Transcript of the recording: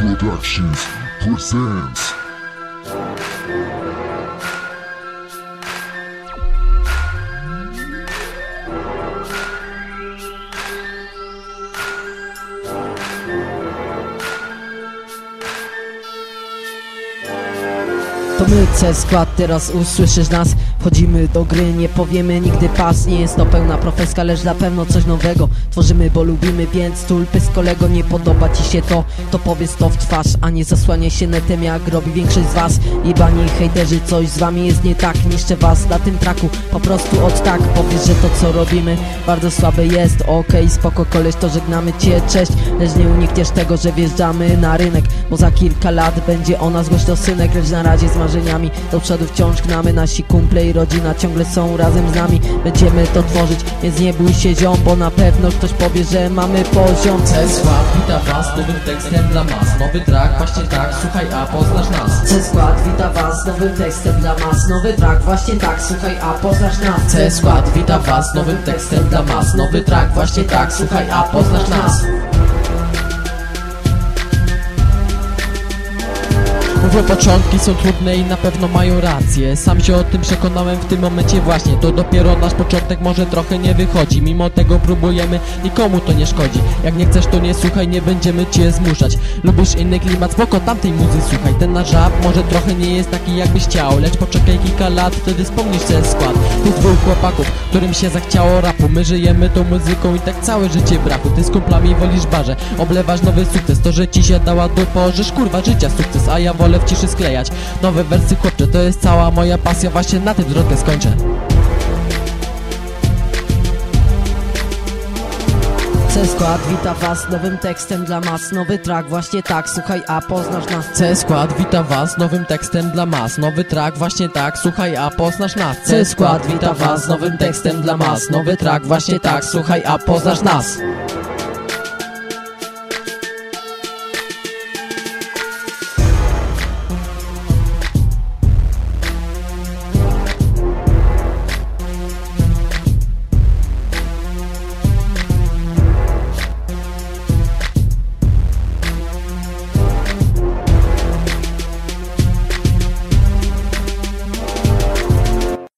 Productions presents. To my skład, teraz usłyszysz nas Wchodzimy do gry, nie powiemy nigdy pas. Nie jest to pełna profeska, lecz na pewno coś nowego Tworzymy, bo lubimy, więc tulpy z kolego Nie podoba ci się to, to powiedz to w twarz A nie zasłania się netem, jak robi większość z was. Jebani hejterzy, coś z wami jest nie tak. Niszczę was na tym traku, po prostu od tak. Powiesz, że to co robimy bardzo słabe jest. Okej, spoko koleś, to żegnamy cię, cześć Lecz nie unikniesz tego, że wjeżdżamy na rynek Bo za kilka lat będzie o nas głośno synek Lecz na razie z marzeniami do przodu wciąż gnamy. Nasi kumple i rodzina ciągle są razem z nami. Będziemy to tworzyć, więc nie bój się ziom Bo na pewno ktoś powie, że mamy poziom. C-Skład wita was nowym tekstem dla mas. Nowy track, właśnie tak, słuchaj, a poznasz nas. C-Skład wita was nowym tekstem dla mas. Nowy track, właśnie tak, słuchaj, a poznasz nas. C-Skład wita was nowym tekstem dla mas. Nowy track, właśnie tak, słuchaj, a poznasz nas Nowe początki są trudne i na pewno mają rację. Sam się o tym przekonałem w tym momencie właśnie. To dopiero nasz początek może trochę nie wychodzi. Mimo tego próbujemy, nikomu to nie szkodzi. Jak nie chcesz to nie słuchaj, nie będziemy cię zmuszać. Lubisz inny klimat, spoko tamtej muzy słuchaj. Ten nasz rap może trochę nie jest taki jakbyś chciał Lecz poczekaj kilka lat, wtedy wspomnisz ten skład. Tych dwóch chłopaków, którym się zachciało rapu. My żyjemy tą muzyką i tak całe życie braku Ty z kumplami wolisz barze, oblewasz nowy sukces. To, że ci się dała dupo, żeż kurwa życia sukces. A ja wolę w ciszy sklejać. Nowe wersy chłopcze, to jest cała moja pasja. Właśnie na tym drogę skończę. C-Skład wita was nowym tekstem dla mas. Nowy track, właśnie tak, słuchaj, a poznasz nas. C-Skład wita was nowym tekstem dla mas. Nowy track, właśnie tak, słuchaj, a poznasz nas. C-Skład wita was nowym tekstem dla mas. Nowy track, właśnie tak, słuchaj, a poznasz nas